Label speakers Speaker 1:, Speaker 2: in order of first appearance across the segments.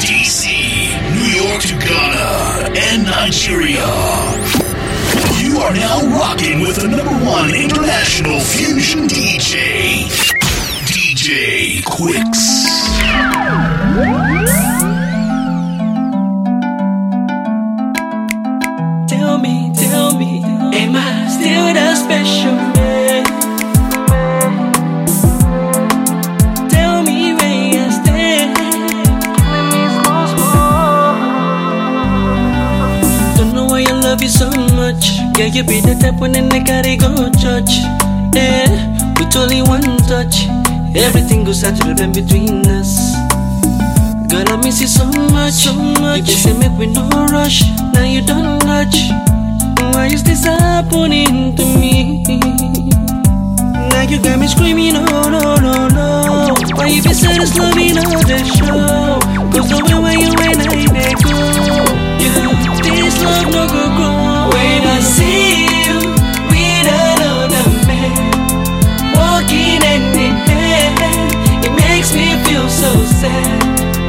Speaker 1: DC, New York to Ghana, and Nigeria. You are now rocking with the number one international fusion DJ, DJ Quicks.
Speaker 2: Tell me, tell me, am I still that special love you so much. Yeah, you be the type when I gotta go church. Yeah, with only one touch, everything goes out to the between us. Girl, I miss you so much, so much. You say make we no rush. Now you don't touch. Why is this happening to me? Now you got me screaming, oh no, no, no. Why you be sad as loving all the show? Cause the way where you and I they go. Yeah, this When I see you with another man, walking hand in hand, it makes me feel so sad.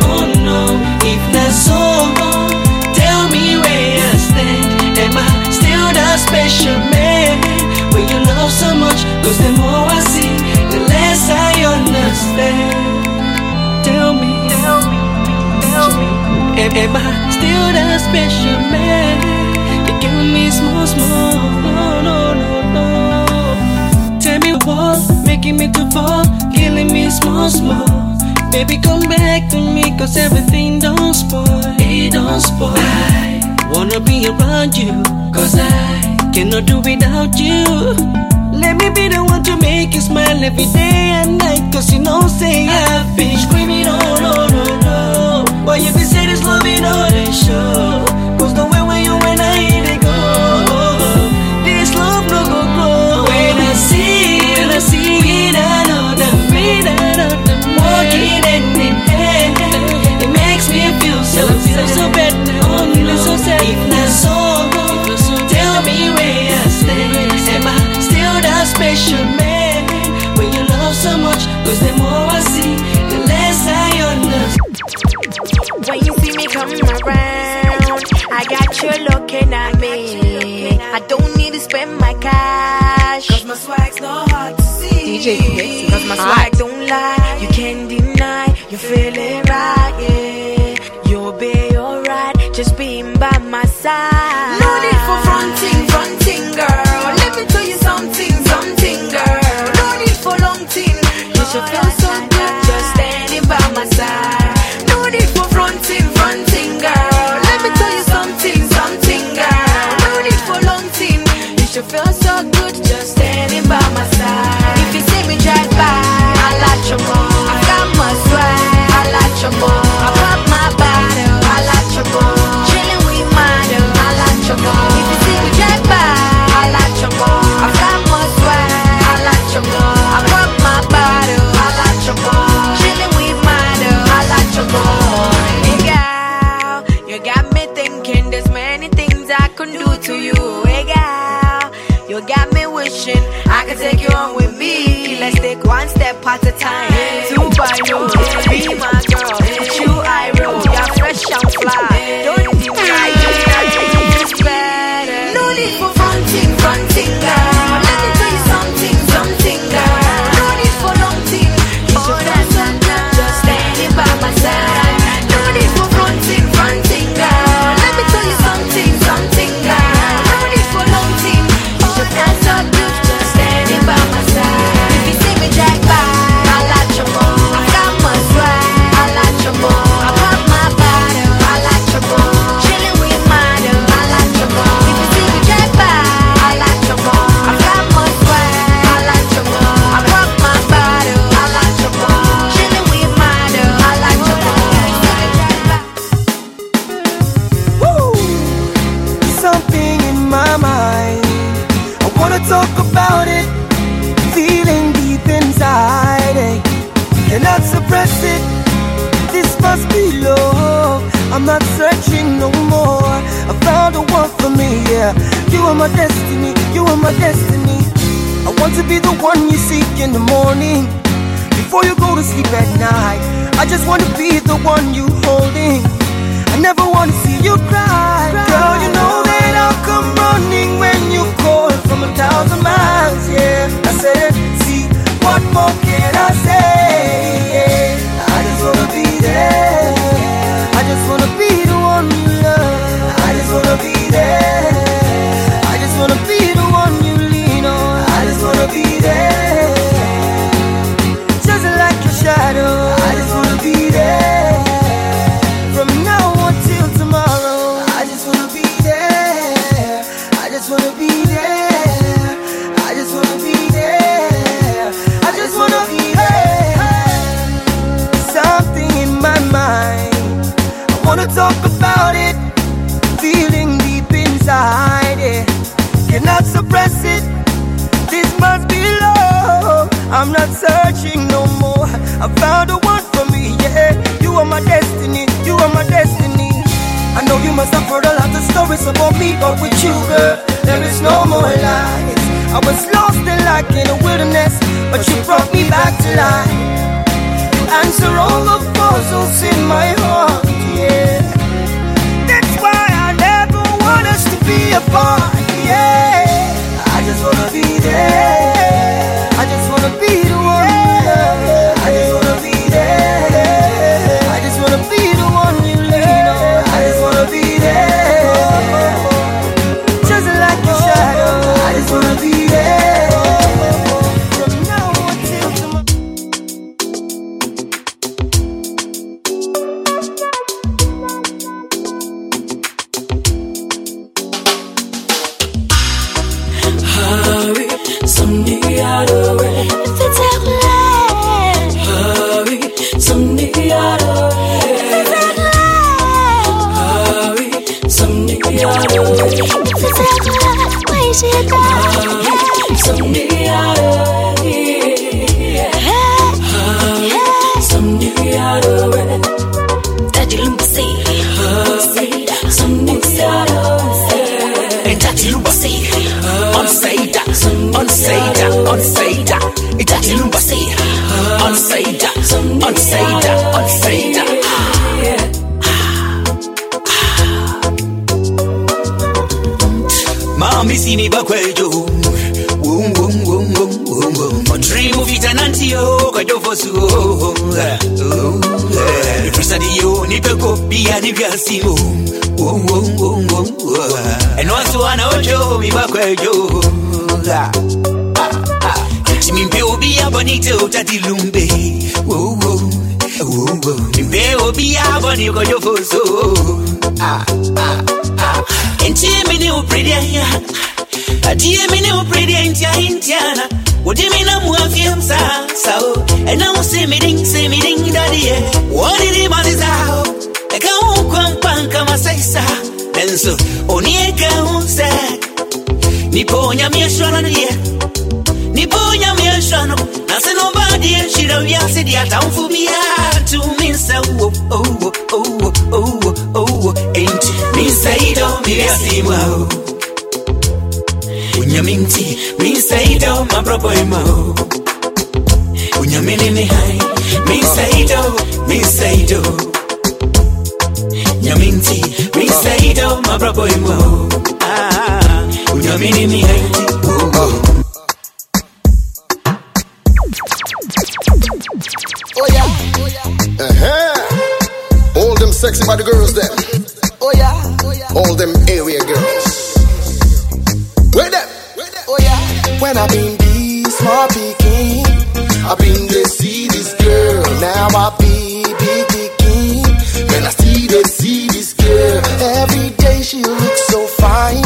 Speaker 2: Oh no, if tell me where I stand. Am I still that special man? Am, am I still that special man? You give me small, small, no, no, no, no. Tell me what, making me to fall, killing me small, small. Baby, come back to me, cause everything don't spoil. It don't spoil. I wanna be around you, cause I cannot do without you. Let me be the one to make you smile every day and night, cause you know, say I've been screaming, oh no, no. Why you say this loving all they show? Cause the way when you and I they go, this love no go grow. When I see, when I see, with another, with another, walking hand in hand, it makes me feel so, so, so bad. Oh, no, so sad. If not so, tell me where I stand. Am I still that special man? When you love so much, cause the more I
Speaker 3: When you see me coming around, I got you looking at me. I don't need to spend my cash. Cause my swag's not hard to see.
Speaker 4: DJ
Speaker 3: Cause my swag don't lie. You can't deny. You feel it right, yeah. You'll be alright. Just being by my side. By, I like your more.
Speaker 5: I'm not searching no more. I found the one for me, yeah. You are my destiny, you are my destiny. I know you must have heard a lot of stories about me, but with you, girl, there is no more lies. I was lost and like in a wilderness, but you brought me back to life. You answer all the puzzles in my heart, yeah. That's why I never want us to be apart, yeah. I just wanna be there.
Speaker 1: ojomi bakwejo nimpe obia bonite utadilumbe nimpe obia boni kojofoso ntiemine upredia adiemine upredia ntiaintiana wodimina muafia msasao ena usemidin semidin dadie wodirimalizao ekaukwampankamasaisa penzo oniekauza niponyamieshwano niye niponyamieshwano nasenobadie shira vyasi dyatamfumia tumisa uwo uwo uwo uwo uwo enti misaido mivyasimao unyaminti misaido maproboimao unyaminini hai misaido misaido nyaminti misaido, mapropoimo. Ah, unyaminini hai, oh,
Speaker 4: yeah. Uh-huh. All them sexy body girls them.
Speaker 5: Oh yeah,
Speaker 4: All them area girls. Where them?
Speaker 5: oh yeah.
Speaker 4: When I been this small picking, I been to see this girl. Now I be big picking. When I see they see girl, every day she looks so fine.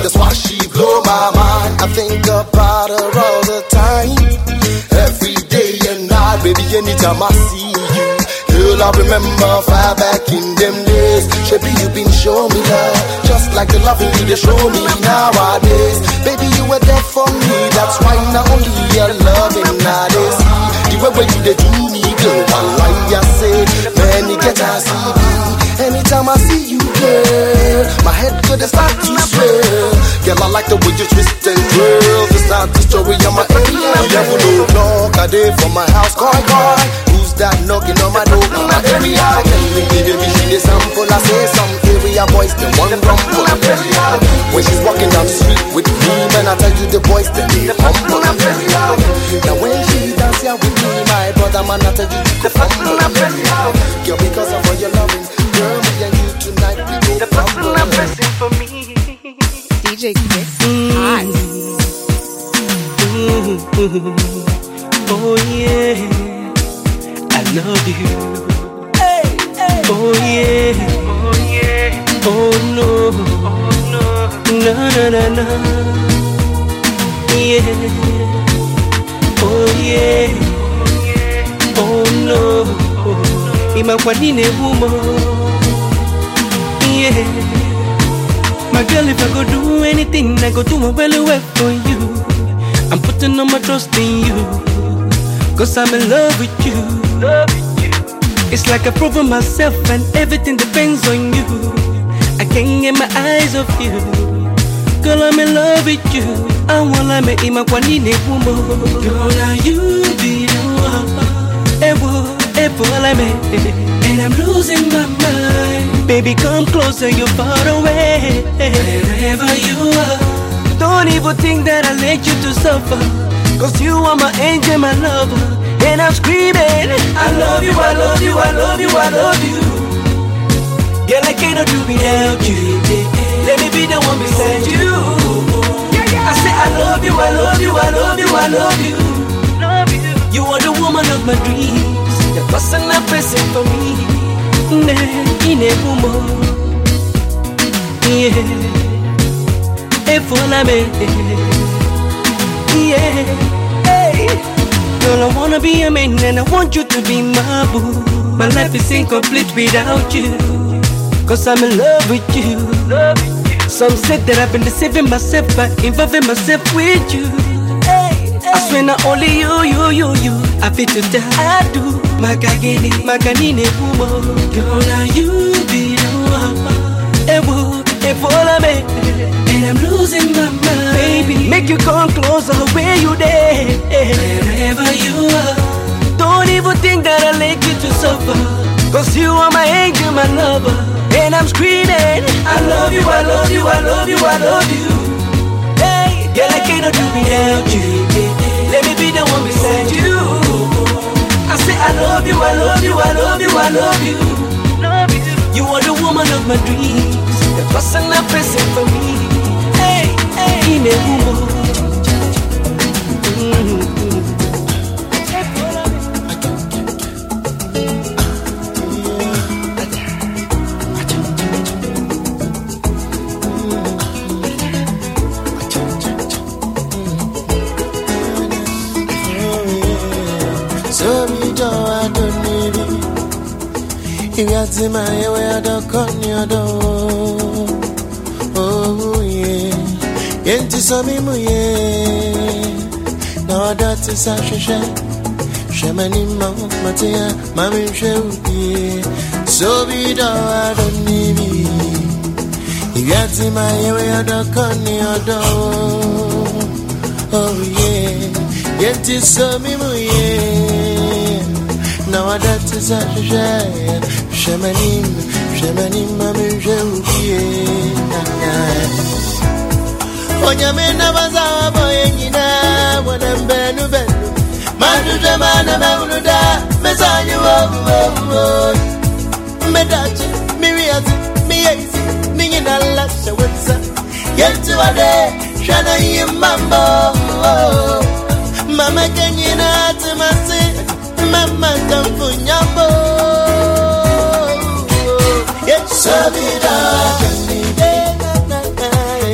Speaker 4: That's why she blow my mind. I think about her all the time. Every day and night, baby, anytime I see you. Girl, I remember far back in them days. Baby, you been showing me love, just like the love you they show me nowadays. Baby, you were there for me, that's why not only your loving nowadays. The way you they do me, girl, one line you say, man, you get CB. Anytime I see you, girl, my head could start to swell. Girl, I like the way you twist and twirl. This not the story of my area. You never know, knock a day from my house, call, call. Who's that knocking on my door? say some area boys, they want rumble. When she's walking down the street with me, man, I tell you the boys, they they humble. Now when she dance here with me, my brother, man, I tell you the humble. Girl, because of
Speaker 6: DJ. Hot.
Speaker 2: Oh yeah, I love you. Oh, oh yeah, oh yeah, oh no, oh no, no no no no. Yeah, oh yeah, oh no. Imagwa nini humo? Yeah. My girl, if I go do anything, I go do my well well for you. I'm putting all my trust in you. Cause I'm in love with you. It's like I've proven myself and everything depends on you. I can't get my eyes off you. Girl, I'm in love with you. I wanna make him a kwanine wumo. Girl, now you the one. Ewo, ewo, And I'm losing my mind. Baby, come closer, you're far away. Wherever you are. Don't even think that I let you to suffer. Cause you are my angel, my lover. And I'm screaming, I love you, I love you, I love you, I love you. Girl, I cannot do without you. Let me be the one beside you. I say, I love you, I love you, I love you, I love you. You are the woman of my dreams. The person I'm for me. Girl, I wanna be a man and I want you to be my boo. My life is incomplete without you. Cause I'm in love with you. Some said that I've been deceiving myself by involving myself with you. I swear not only you, you, you, you. I feel to die, woman. Girl, you be the one. Ewo, efola me. And I'm losing my mind. Baby, make you come closer where you there. Wherever you are. Don't even think that I let you to suffer. Cause you are my angel, my lover. And I'm screaming, I love you, I love you, I love you, I love you. Hey, girl, I cannot do without you. Let me be the one beside you. I say, I love you, I love you, I love you, I love you. You are the woman of my dreams, the person I'm for me. Hey, hey, in a woman.
Speaker 4: See my way, I don't come your door. Oh, yeah. Yenti sami mu yeah. Now I got to say, she Shemani ma matia, mami sheudi. So be do I don't need. If you see my way, I don't come your door. Oh, yeah. Yenti sami mu yeah. Now I got to say, Shemanim, Shemanim, mami sheudi. onyamena bazabo yenyina bona mbenu benu. Medachi lasha mama kenyina timasi mama kamfunyambo Sabida,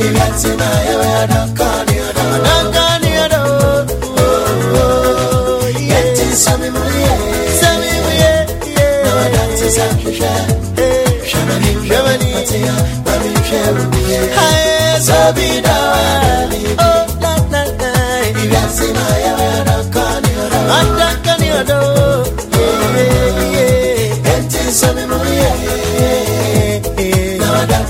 Speaker 4: Ilatina, ewe adakani ado, adakani ado. Yeti sami muye, sami muye, na wadansi sakisha. Shamani, shamani, matia, mami sheruye. Haye, sabida,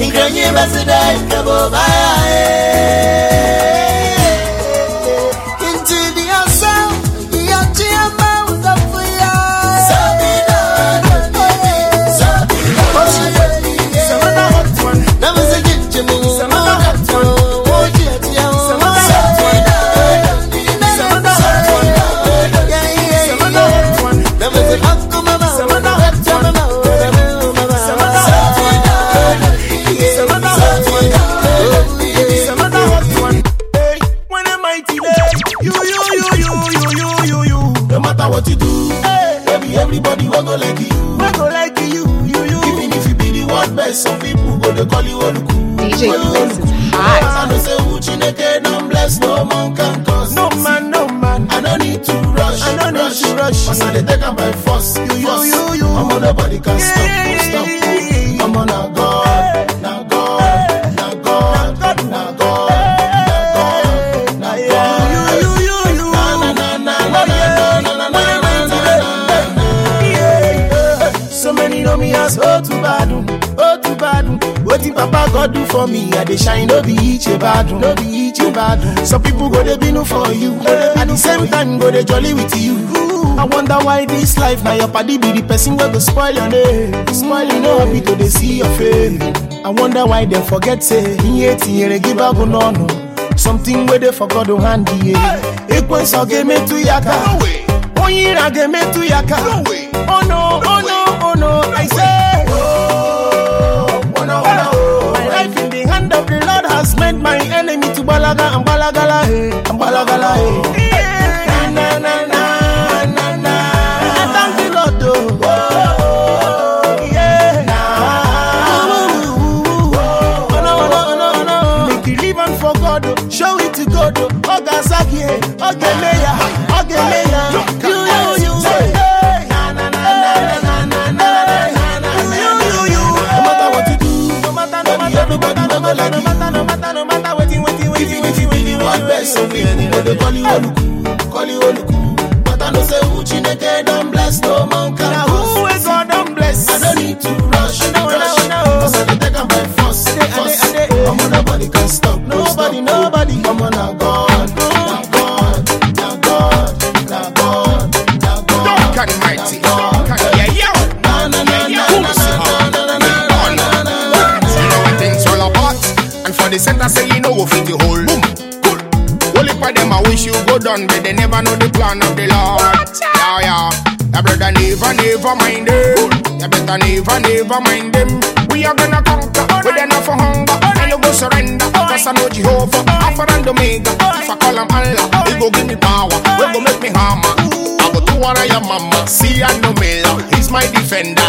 Speaker 4: Basida Kabo Into the outside Your chima was up for ya Never say get you move dey
Speaker 7: shine no be each a bad, no be each a bad. Some people go dey binu for you, at the same time go dey jolly with you. I wonder why this life now your party be the person wey go spoil your name, spoil you know happy to dey see your face. I wonder why dem forget say iye tinyere give agu n'ọnụ. Something wey dey for God to hand ye. Ekwensu ga-emetụ ya aka. Onye ire a ga-emetụ ya aka. No, oh no, oh no,
Speaker 8: they never know the plan of the Lord. Yeah, yeah. Yeah, brother, never, never mind them. You better never, never mind them. We are gonna conquer. Are not for hunger. And you go surrender. Cause I know Jehovah. Alpha and Omega. If I call him Allah, he go give me power. We go make me hammer. I go to one of your mama. See and no miller. He's my defender.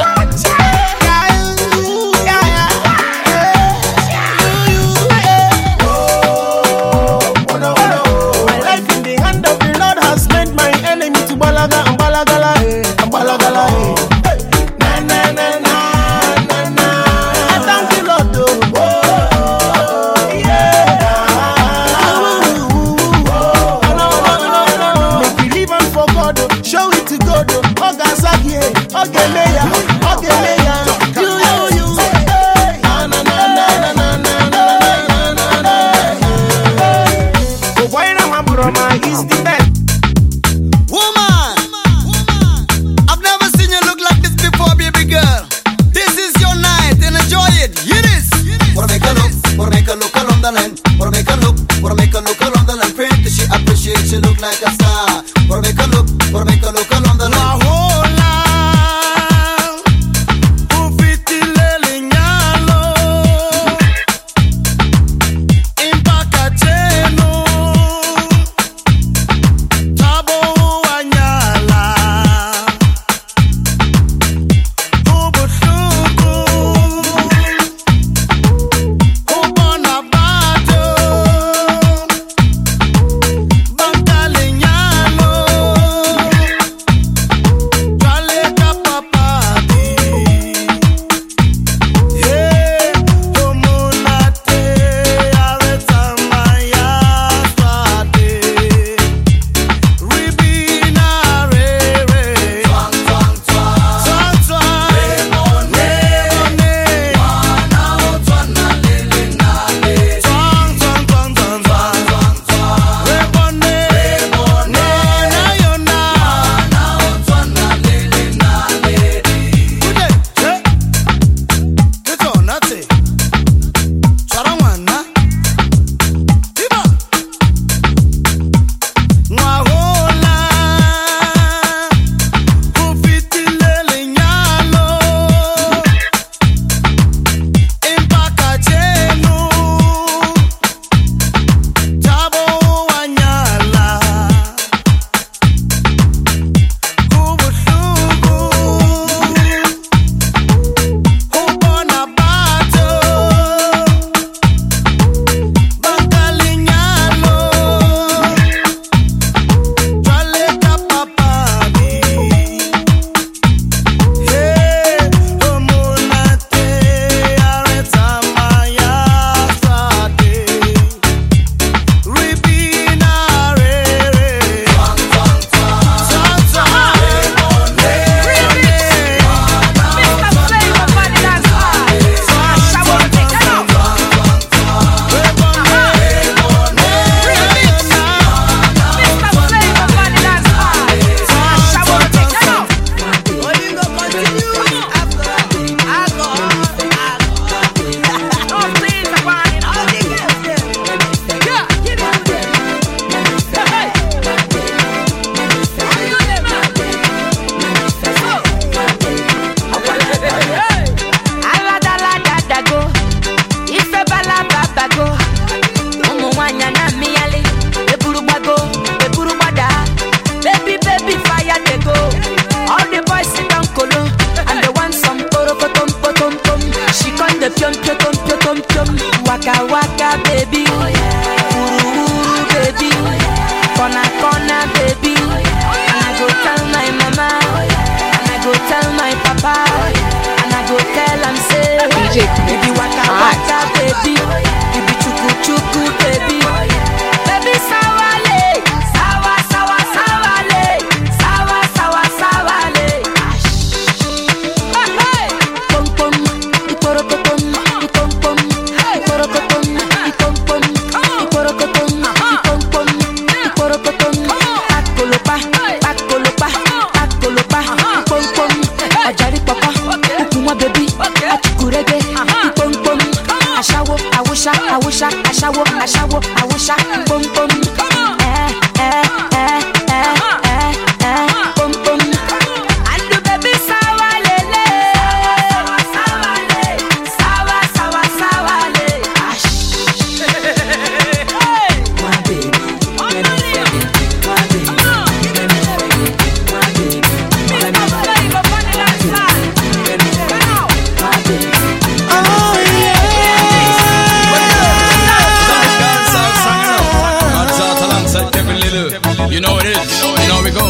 Speaker 9: You
Speaker 10: know it is. You know we go.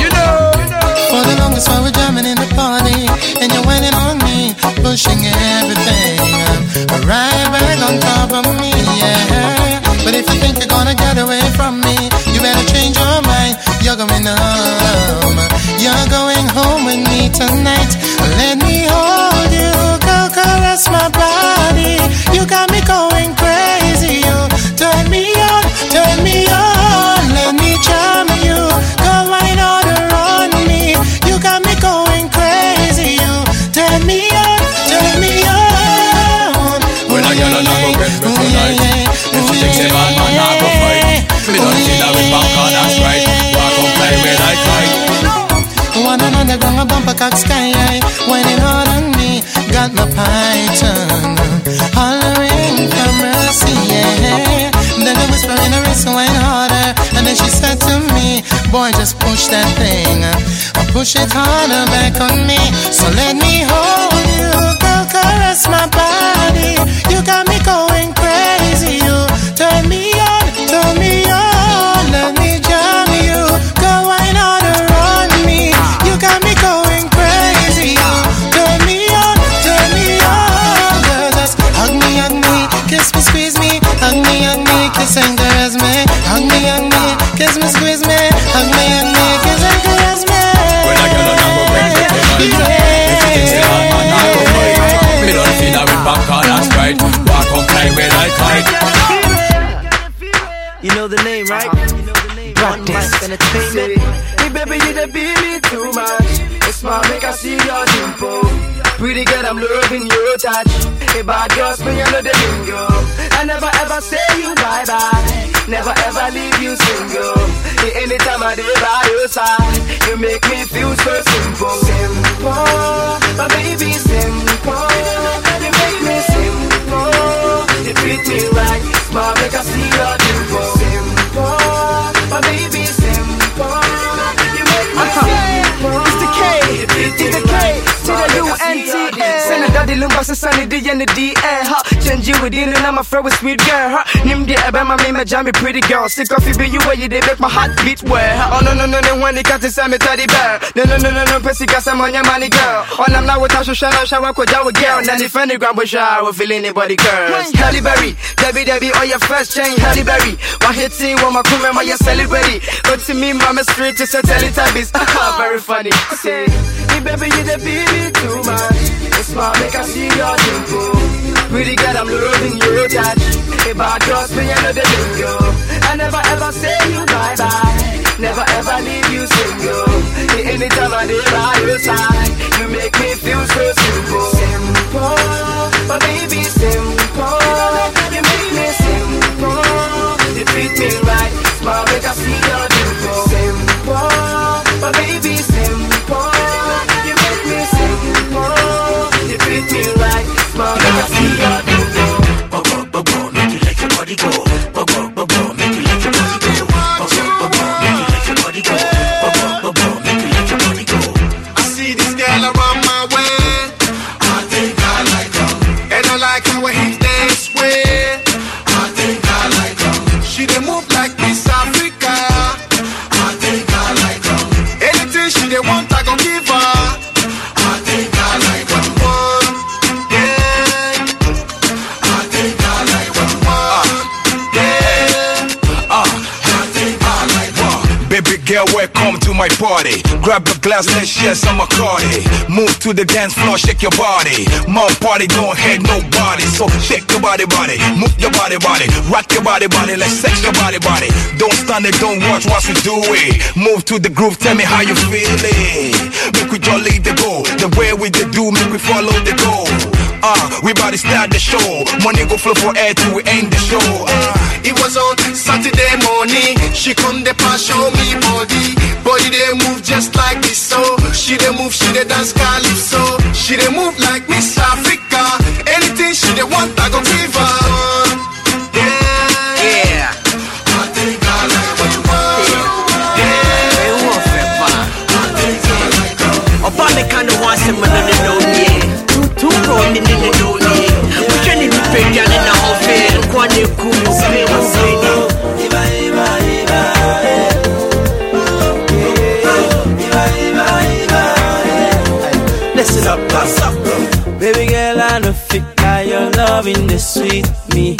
Speaker 10: You know.
Speaker 11: For the longest while we're jamming in the party And you're whining on me, pushing everything Right back on top of me, yeah But if you think you're gonna get away from me You better change your mind, you're going home You're going home with me tonight Let me hold you, go caress my body You got me going crazy, One on underground, a bumper cock sky high Whining hard on me, got my python. Hollering for mercy, yeah. Then I whisper in her wrist, wine harder. And then she said to me, boy, just push that thing. Or push it harder back on me. So let me hold you, girl, caress my body. You got me going crazy, you You
Speaker 5: know the name, right? Uh-huh. One
Speaker 12: Practice.
Speaker 5: Mic Entertainment.
Speaker 12: Hey baby, you done beat me too much. It's my make I see your dimple. Pretty girl, I'm loving your touch. Hey bad girls, me you know the lingo. I never ever say you bye bye. Never ever leave you single. Hey, anytime I do by your side, you make me feel so simple. Simple, my baby, simple. You make me simple. You treat me right, smart, make I see your dimple. Simple, my baby, simple. You make me uh-huh. simple.
Speaker 13: It's the K, it's the K. to the U-N-T-A Send a daddy lumba sa sunny D and the D-A eh, ha Change you within and I'm a friend with sweet girl ha Nim di ebe ma me me jammy pretty girl. Sick of you be you where you they make my heart beat well ha Oh no no no no when comes to say me teddy bear. No no no no no pesi ka sa money money girl. Oh I'm not with Tasha Shana Shawa ko jawa girl. Friendly ground but shy with feeling anybody girls Halle Berry, Debbie Debbie on your first chain Halle Berry, one hit team with my crew member you celebrity But to me mama straight to say Teletubbies. Very funny.
Speaker 12: Say, baby, you the baby too much. Smart, make I see your dimple. Pretty girl, I'm loving your touch. If I trust me, I know the lingo. I never ever say you bye bye. Never ever leave you single. Anytime I did by your side, you make me feel so simple. Simple, but baby, simple. You make me simple. You treat me right, smart, make I see your dimple. Simple, but baby, simple. Treat me right, make I see your body
Speaker 14: I welcome to my party. Grab a glass, let's share some Bacardi. Move to the dance floor, shake your body. Mom party, don't hate nobody. So shake your body, body. Move your body, body. Rock your body, body. Let's sex your body, body. Don't stand it, don't watch what we do it. Move to the groove, tell me how you feeling. Make we jolly the go. The way we the do, make we follow the goal. Uh, we about to start the show. Money go flow for air till we end the show. Uh,
Speaker 15: it was on Saturday morning. She come the pass show me body. Body they move just like this. So she they move, she they dance calypso. She they move like Miss Africa.
Speaker 5: Girl, I know fit now your loving the sweet me.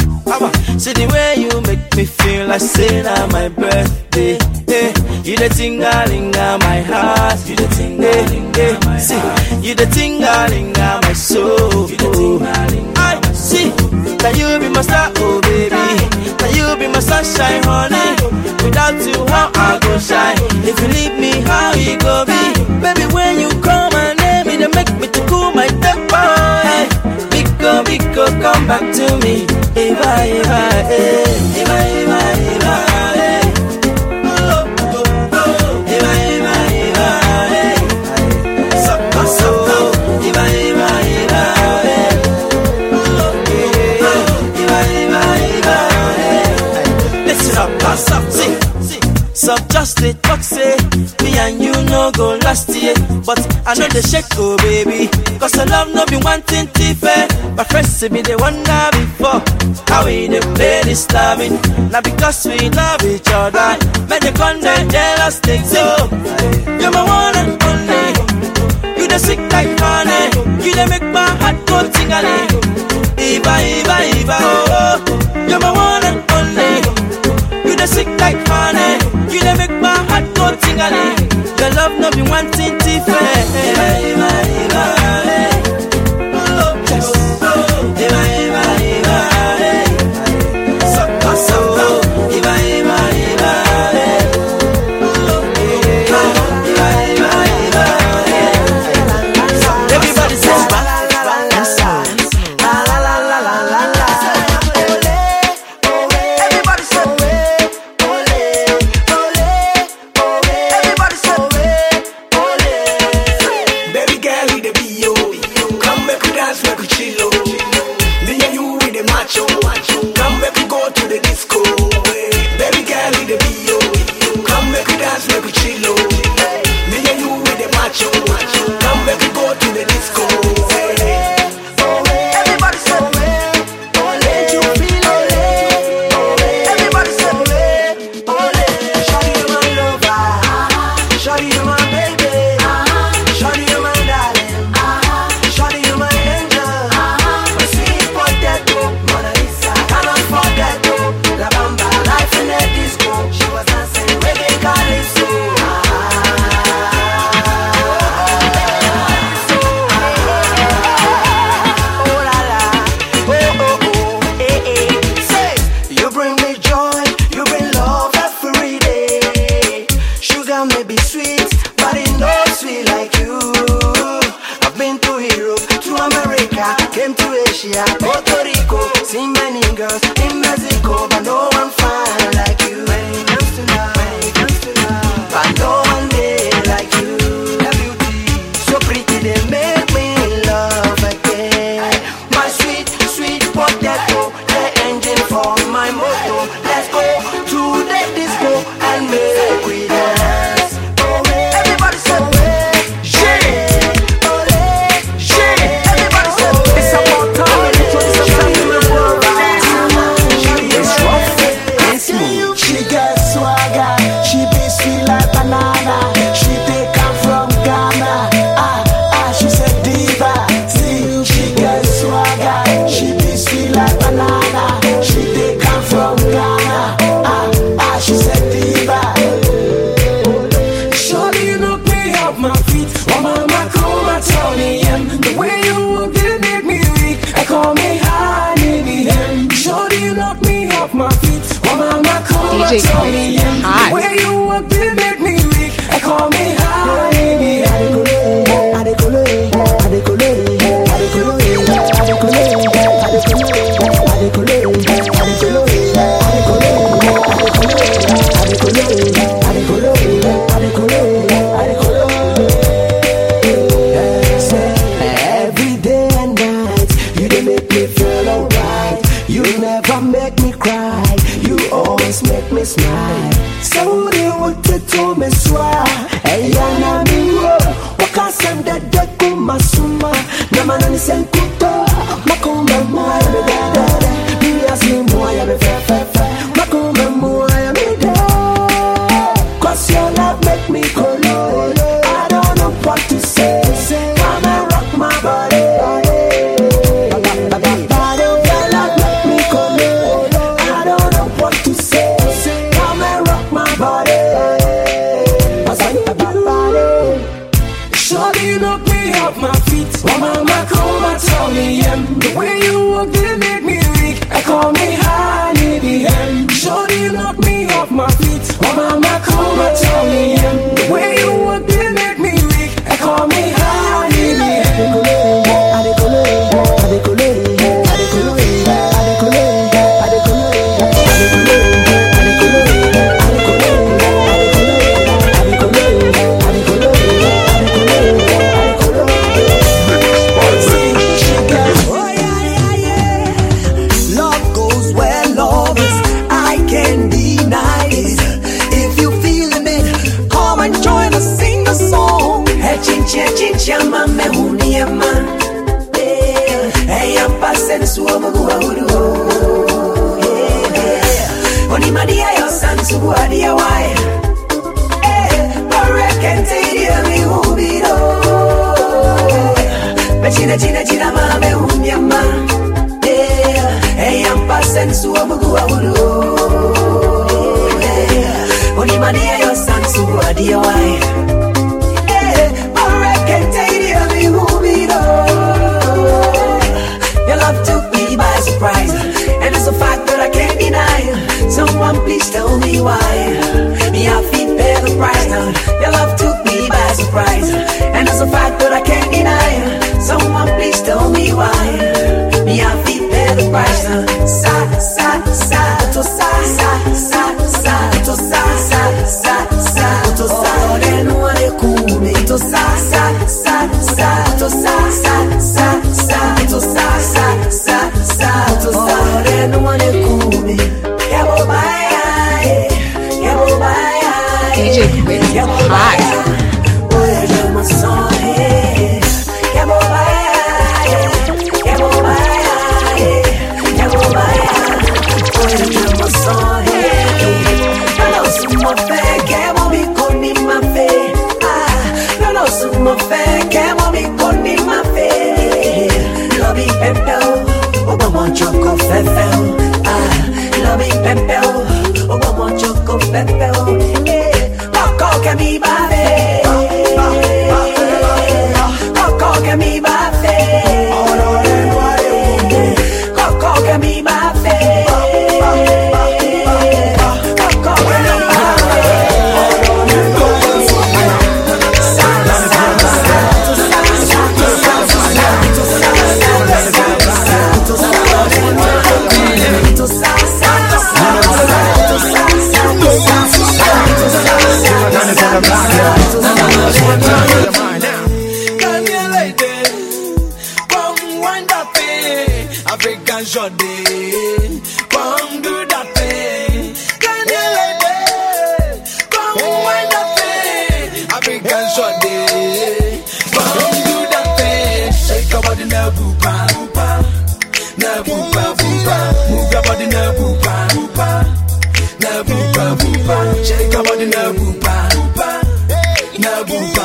Speaker 5: See the way you make me feel, I say now my birthday. Hey, you the tingling on my heart, you the tingling hey, my see, you the tingling on my soul. You the I see that you be my star, oh baby. That you be my sunshine, honey. Without you, how I go shine? If you leave me, how you go be? Baby, when you call my name, it make me to cool come back to me. Eva, Eva, eh. Eva, Eva, Eva, eh. Oh, oh, oh. Eva, Eva, Eva, eh. Suck, suck, Eva, Eva, Eva, eh. Eh. Up, pass up, see. So just the talk say Me and you no go last year But I know the shake oh baby Cause the love no be wanting to fair My friends say me they wonder before How we they play this loving. Now because we love each other Man they come down jealous things so You're my one and only. You the sick like honey. You the make my heart go tingling. Eva, Eva, Eva, oh, You're my one and only. You the sick like honey. You the make my heart go tingling. Your love no be wanting to fair. Eva, Eva, Eva, manani sempito makomba mwaya bedadada biyasimwaya befe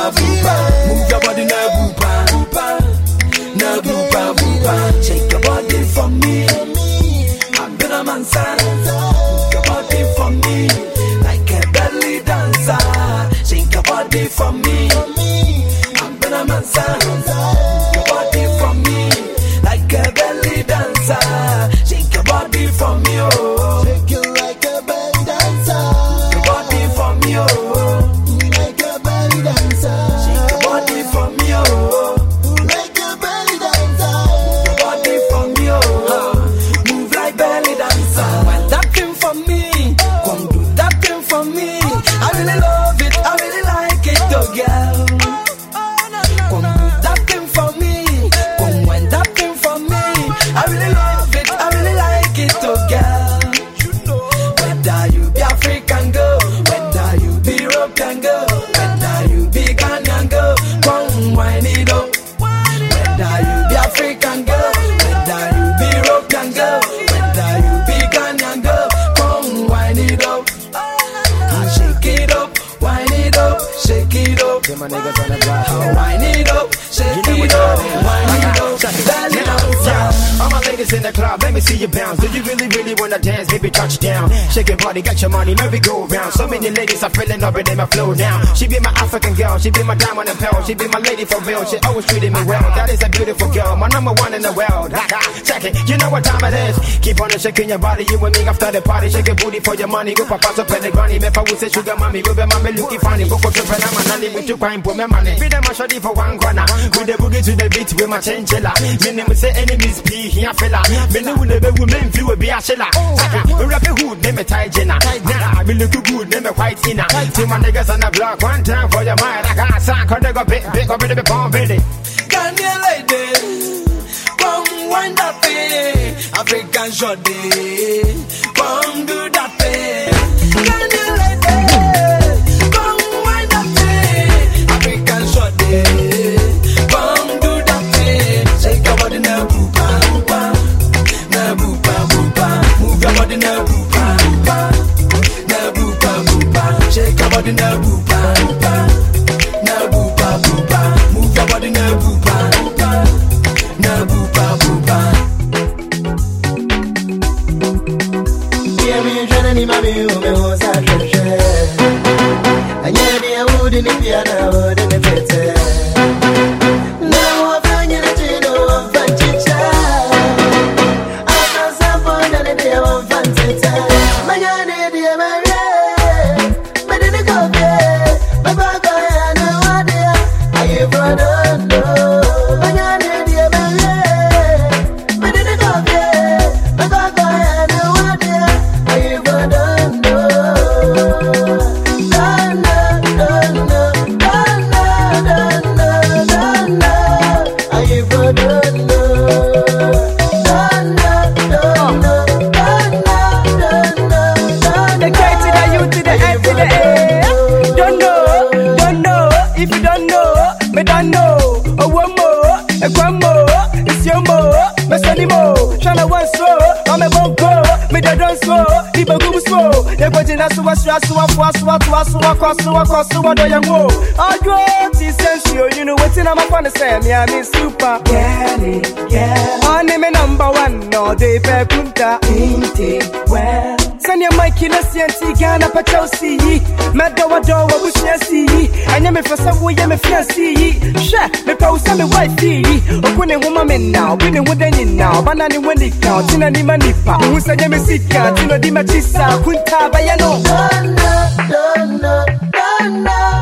Speaker 5: Move your body now boopa boopa. Boopa boopa. Your body for me. I'm gonna man Take your body from me. Like a belly dancer. Your body me. I'm gonna money, get your
Speaker 8: money, let me go many ladies are feeling up and my flow now. She be my African girl, she be my diamond and pearl, she be my lady for real. She always treated me well. That is a beautiful girl, my number one in the world. Check it, you know what time it is. Keep on shaking your body, you and me after the party. Shake your booty for your money. Go papa so pele granny. Me pa say sugar mommy, go be mommy looking funny. Go for triple I'm a nanny with two pine put me money. Be them a shoddy for one corner. With the boogie to the beat with my chinchilla. Me name say enemies be here fella. Me know the be women feel be a shella. We rap a hood, name a tie jenna. Nah, me look good, name a white inner. See my niggas on the block, one time for your mind. I can't sound, cause they go big, big, up in the pump, baby.
Speaker 4: Ghanaian lady, come wind that eh? thing. African shorty, come do that in the. akɔso akɔso wɔdɔ yɛn wo ɔdwo ti sɛ nsuo yi no wetin na mafɔ ne sɛ
Speaker 16: yeah, me
Speaker 4: supa ɔne me number one na ɔde pɛɛku nta sɛneɛ mike na siɛnti ghana pɛ chelsea yi mɛdɔwɔdɔwɔ wo ye me fiancé yi. Hwɛ me pa wo sɛ me wife yi. Ɔko ne ho ma me now Bi ne ho da nyinaa Ɔbana ne ho nika Ɔtena ne me sika Ti no di ma chi sa Kunta bɛyɛ no.
Speaker 16: Dana,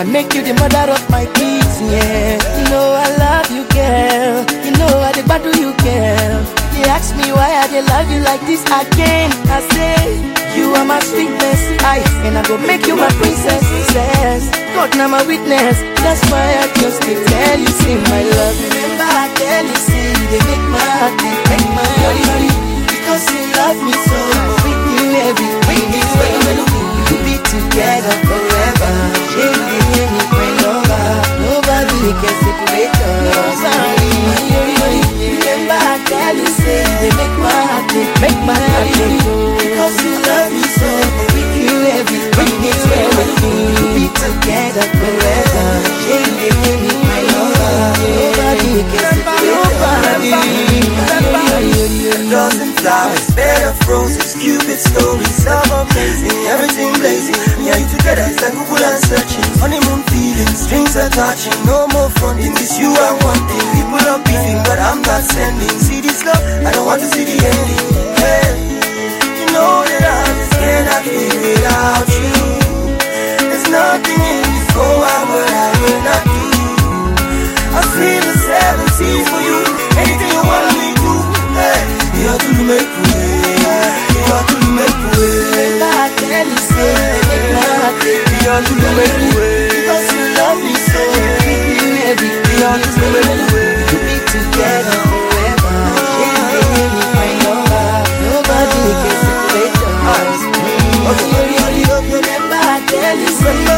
Speaker 16: I make you the mother of my kids, yeah. You know I love you girl. You know I they bad you girl. They ask me why I they love you like this again. I say you are my sweetness I and I go make you my princess. Says God now my witness. That's why I just they tell you say my love Remember I tell you say they make my heart they make my body Because you love me so. With you everything is together forever. She'll be
Speaker 5: any
Speaker 16: friend of. Nobody can separate us. Remember, I tell you, say, they make my heart, they make my heart, they
Speaker 5: Because you love me so everything is well me. Be together forever. My. A dozen flowers, bed of roses, love amazing, everything blazing. Together, it's like Google searching. Honeymoon strings are touching, no more fronting. This you. People are but I'm not sending. See this love, I don't want to see the ending. Hey, know that I just cannot live without you. There's nothing in this whole world I not do. I feel the seven seas for you. Anything you want me to, hey, you have to make way. You have to make way. I you, say, you have to make way. You love me so. You have to make way.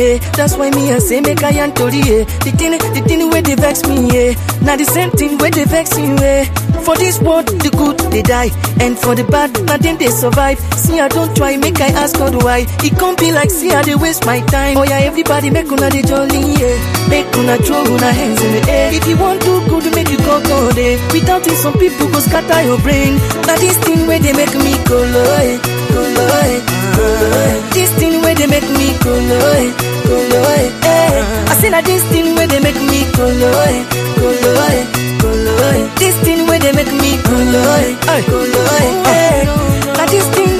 Speaker 16: eh. That's why me I say make I and Tori eh. The thing, the thing where they vex me eh. Now the same thing where they vex you eh. For this world, the good they die, and for the bad, nothing they survive. See I don't try, make I ask God why. It can't be like see I they waste my time. Oh yeah, everybody make una the jolly yeah. Make una throw una hands in the air. If you want to good, make you go go there. Without it, some people go scatter your brain. Now this thing where they make me go low, eh, go low, eh, this thing where they make me cool, oh, eh. I say that this thing where they make me cool, oh, cool, this thing where they make me cool, oh, cool, oh, eh. Now this thing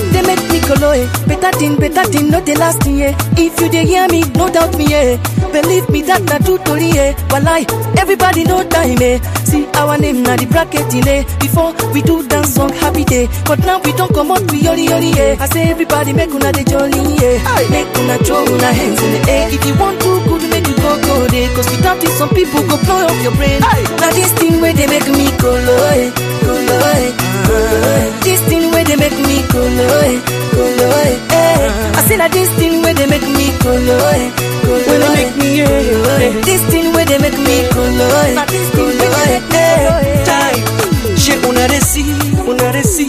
Speaker 16: they make me go low, eh. Better thing, better thing, not the last thing, yeah. If you dey hear me, no doubt me, yeah. Believe me that na true story, yeah. Walai, everybody know time, eh. See our name na the bracket in eh. Before we do dance song happy day, but now we don't come out we yori yori, yeah. I say everybody make una the jolly, yeah. Make una throw una hands in the air. If you want to good, make you go go there. Cause without it, some people go blow up your brain. Now this thing where they make me go low, eh, go low, eh, go low, eh. This thing where they make me go low, eh, go low, eh, eh. I say that this thing where they make me go low, eh, low, eh. make me yeah, This thing where they make me go low, eh, go low, eh, eh
Speaker 2: unaresi unaresi.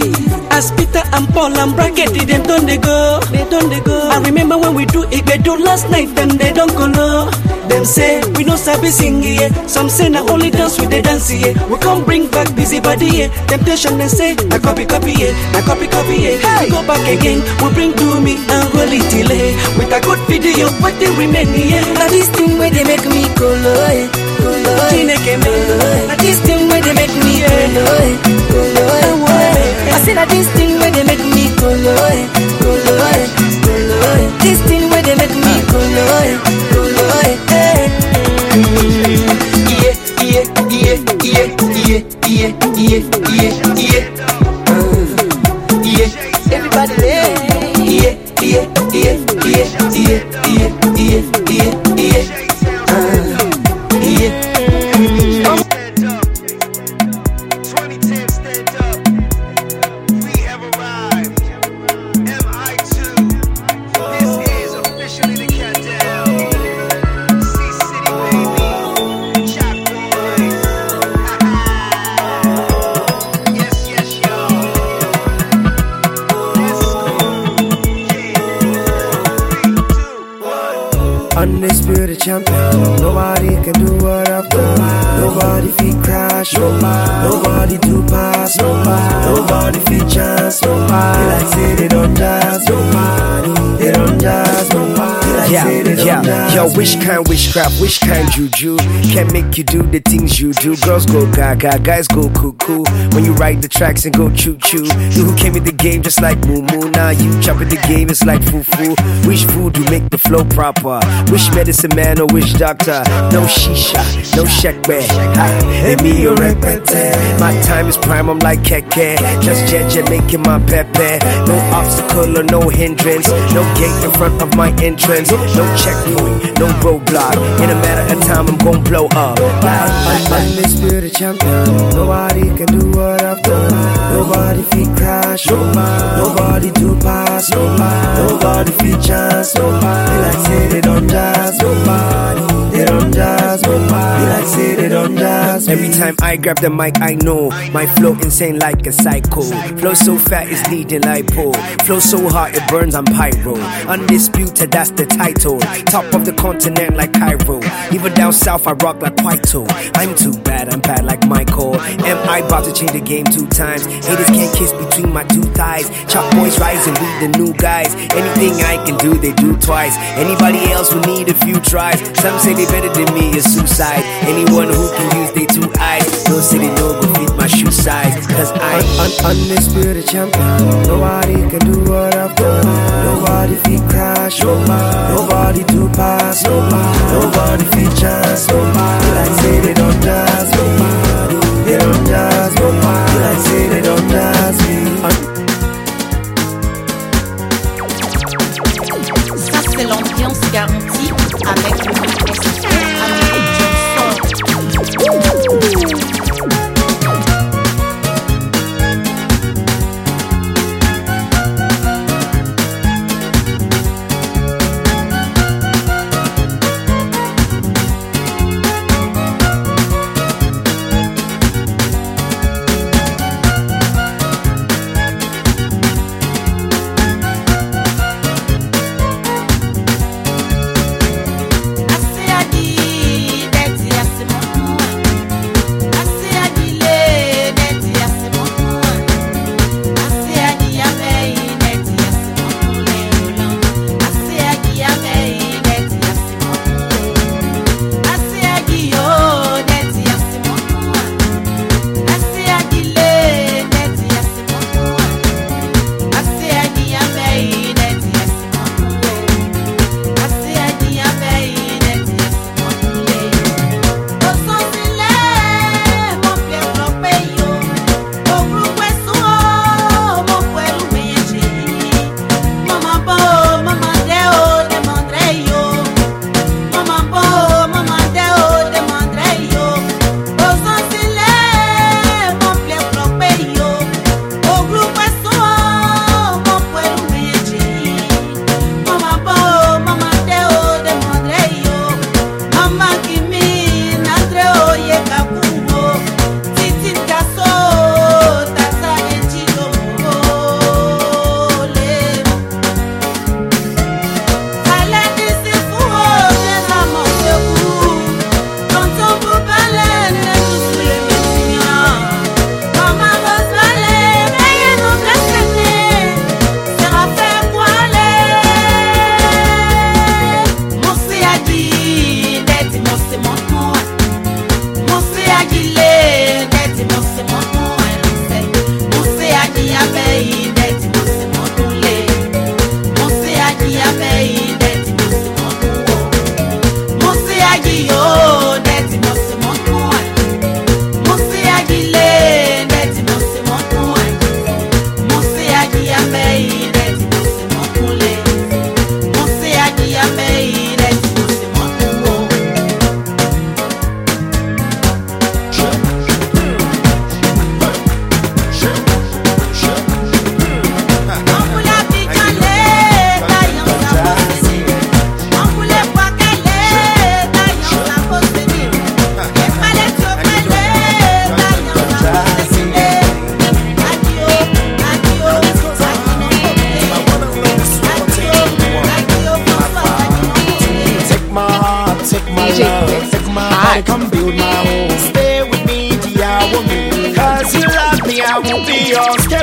Speaker 2: As peter and paul and brackety dem don dey go they don dey go. I remember when we do it igbedo last night dem dey don kolo Them say we no sabi sing here some say na only dance with the dance here we come bring back busy body here temptation they say na copy copy here na copy copy here hey. we go back again. We bring do me and holy delay with a good video what they remain here
Speaker 16: na dis thing wey dey make me kolo eh kolo eh
Speaker 2: Now me
Speaker 16: na dis thing wey dey make me. I say that this thing where they make me go low, low,
Speaker 17: you do the things you do? Girls go gaga, guys go cuckoo. When you ride the tracks and go choo choo. You who came in the game just like moo moo. Now you chopping the game, it's like foo foo. Which food do make the flow proper? Which medicine man or which doctor? No shisha, no shekbe. Let me your. My time is prime, I'm like keke. Just jeje making my pepe. No obstacle or no hindrance. No gate in front of my entrance. No checkpoint
Speaker 18: no roadblock. In a matter of time, I'm gon' blow up. Like,
Speaker 5: I'm undisputed champion. Nobody can do what I've done. Nobody feet crash. Nobody, nobody do pass. Nobody, nobody feet chance. Nobody they like say they don't jazz. Nobody they don't jazz. Nobody they like say they don't jazz.
Speaker 18: Every time I grab the mic, I know my flow insane like a psycho. Flow so fat it's needing lipo. Flow so hot it burns on pyro. Undisputed, that's the title. Top of the continent like Cairo. Even down south, I rock like Kwaito. I'm too bad, I'm bad like Michael. Am I about to change the game two times? Haters can't kiss between my two thighs. Chop boys rising, we the new guys. Anything I can do, they do twice. Anybody else will need a few tries. Some say they better than me is suicide. Anyone who can use their two eyes, no say they know go fit my shoe size. Cause I
Speaker 5: Un- undisputed champion. Nobody can do what I've done. Nobody feet crash. Nobody, nobody do pass. Nobody, nobody feet chance. Nobody like say they don't jazz. Nobody they don't jazz. Nobody like say they don't me.
Speaker 19: Ça, c'est l'ambiance garantie avec le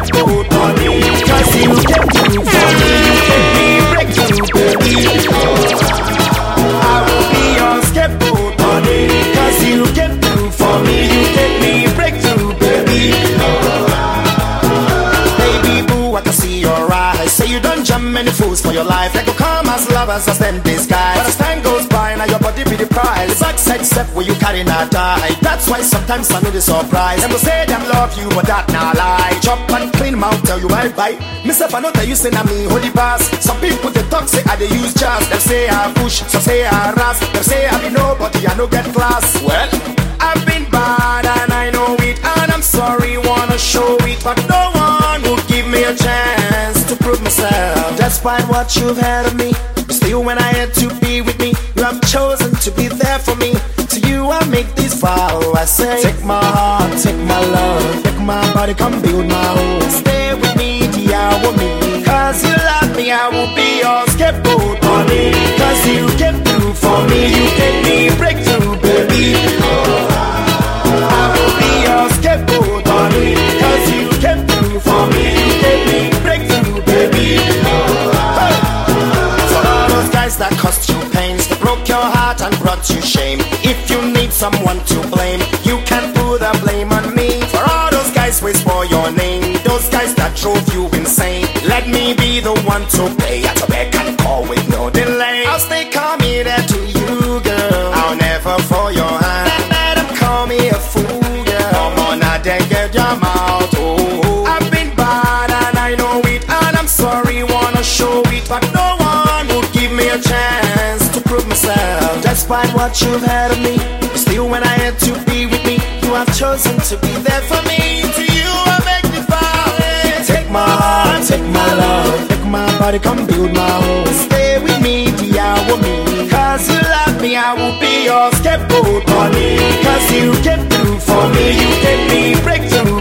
Speaker 4: Cause you for me, me baby. I will be your. Cause you through for me, you gave me baby. Baby boo, I can see your eyes. Say you don't jump many fools for your life. Like go come as lovers. As time goes step where you carry not die. That's why sometimes I know the surprise. Them go say them love you, but that not lie. Chop and clean mouth, tell you I bite. Myself I know tell you say na me holy pass. Some people they talk say I they use jazz. Them say I push, some say I ras. Them say I be nobody, I no get class. Well, I've been bad and I know it, and I'm sorry, wanna show it, but no one will give me a chance to prove myself. Despite what you've had of me, still when I had to be with me, you have chosen to be there for me. To you I make this vow. I say, take my heart, take my love, take my body, come build my home. Stay with me, dear woman, cause you love me, I will be your scapegoat, honey. Cause you came through for me, you gave me and shame. If you need someone to blame, you can put the blame on me. For all those guys wait for your name, those guys that drove you insane. Let me be the one to pay Despite what you've had of me, still when I had to be with me, you have chosen to be there for me. To you, I vow. Take my heart, take my love, take my body, come build my home. Stay with me, dear woman, cause you love me, I will be your scapegoat, honey. Cause you came through for me, you gave me breakthrough,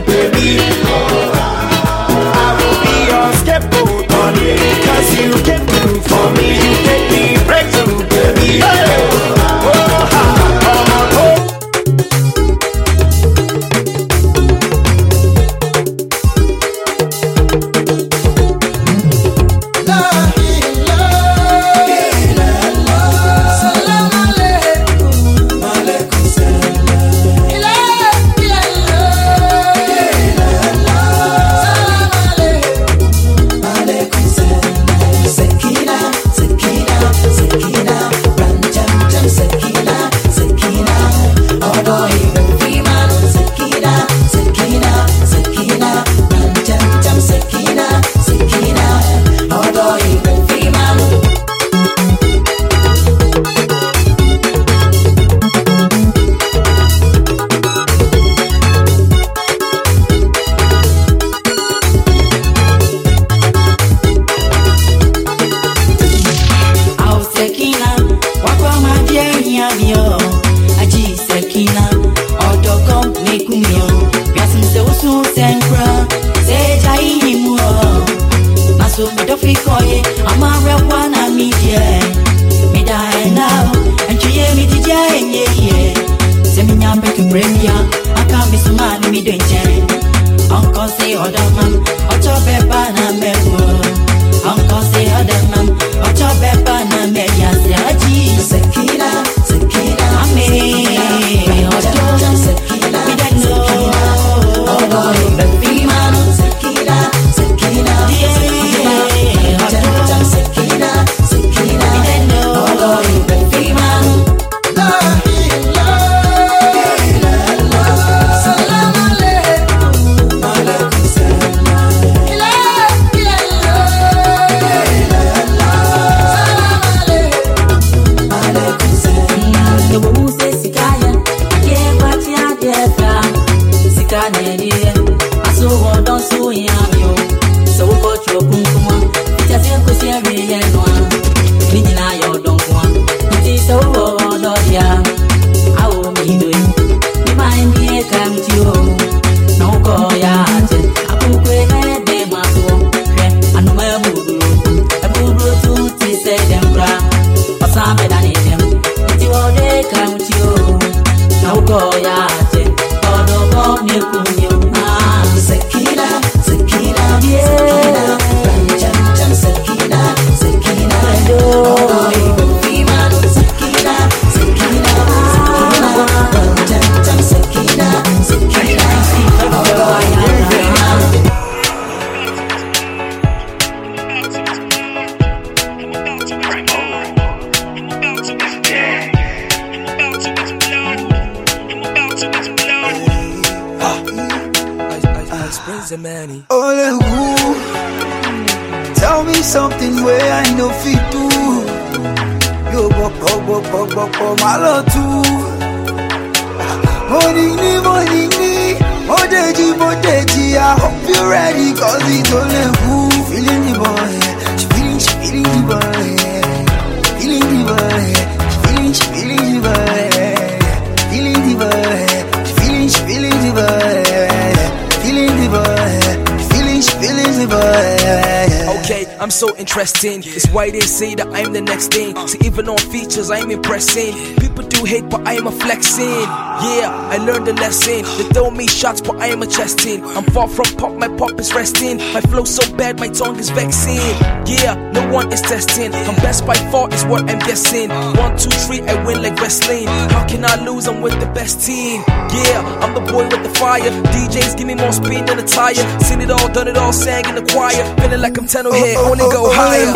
Speaker 17: I'm so interesting. It's why they say that I'm the next thing. See, even on features, I'm impressing. People do hate, but I'm a flexing. Yeah, I learned a lesson. They throw me shots, but I am a chesting. I'm far from pop, my pop is resting. My flow so bad, my tongue is vexing. Yeah, no one is testing. I'm best by far, is what I'm guessing. One, two, three, I win like wrestling. How can I lose? I'm with the best team. Yeah, I'm the boy with the fire. DJs give me more speed than a tire. Seen it all, done it all, sang in the choir. Feeling like I'm 10 over here, only go higher.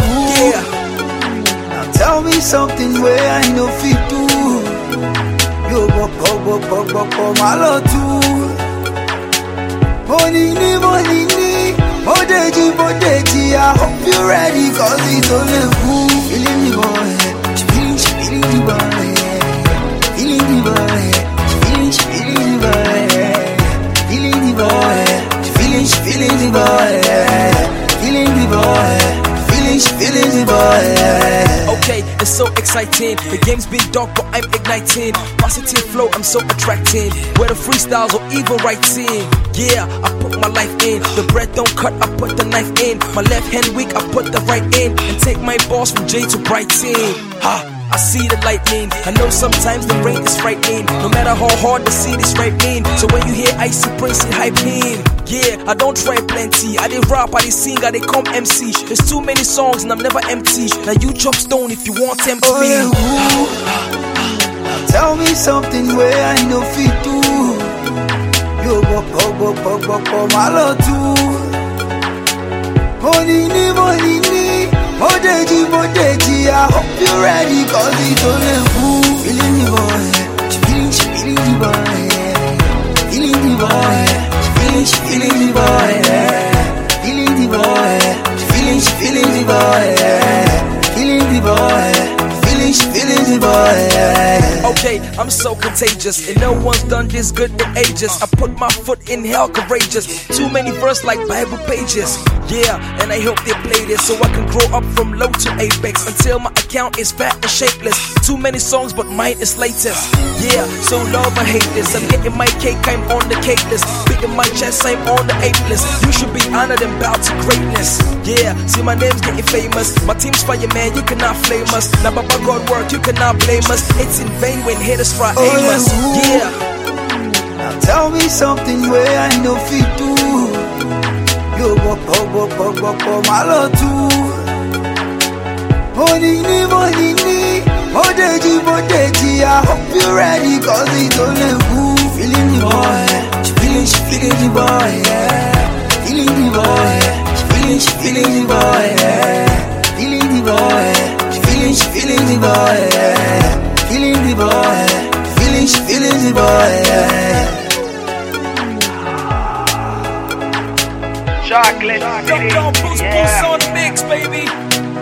Speaker 17: Yeah.
Speaker 5: Now tell me something where I know fit do. Boko boko boko malo too. Morning ni morning ni. Modeji modeji. I hope you're ready cause it's only who. Feeling the boy. Feeling she feeling the boy. Feeling the boy. Feeling she feeling the boy. Feeling the boy. She feeling feeling the boy. Feeling the boy. Feeling the boy.
Speaker 17: Okay, it's so exciting. The game's been dark, but I'm igniting. Positive flow, I'm so attracting. Whether freestyles or even writing. Yeah, I put my life in. The bread don't cut, I put the knife in. My left hand weak, I put the right in. And take my balls from J to Brighton. Ha! I see the lightning. I know sometimes the rain is frightening. No matter how hard the seed is ripening. So when you hear Ice Prince, it hyping. Yeah, I don't try plenty. I did rap, I did sing, I did come MC. There's too many songs and I'm never empty. Now you chop stone if you want tempt oh, me.
Speaker 5: Tell me something where I know fit do. Yo boko boko boko malo too. Ni morning ni. Modeji modeji. I hope you're ready cause it's
Speaker 17: I'm so contagious, and no one's done this good in ages. I put my foot in hell courageous. Too many verse like Bible pages. Yeah, and I hope they play this so I can grow up from low to apex until my account is fat and shapeless. Too many songs, but mine is latest. Yeah, so love or hate this. I'm getting my cake, I'm on the cake list. Beating my chest, I'm on the ape list. You should be honored and bow to greatness. Yeah, see my name's getting famous. My team's fire, man, you cannot flame us. Now, Baba God work, you cannot blame us. It's in vain when haters try aim us. Yeah.
Speaker 5: Now tell me something where I know fit do. Yo boko boko boko malo too. Morning ni morning ni. Modeji modeji. I hope you're ready cause it's only who. Feeling the boy. She feeling she feeling the boy. Yeah. Feeling the boy. She feeling she feeling the boy. Yeah. Feeling the boy. She feeling she feeling the boy. Yeah. Feeling the boy. Feeling she feeling the boy. Yeah.
Speaker 2: Chocolate
Speaker 17: Don't, don't boost, boost on the mix, baby.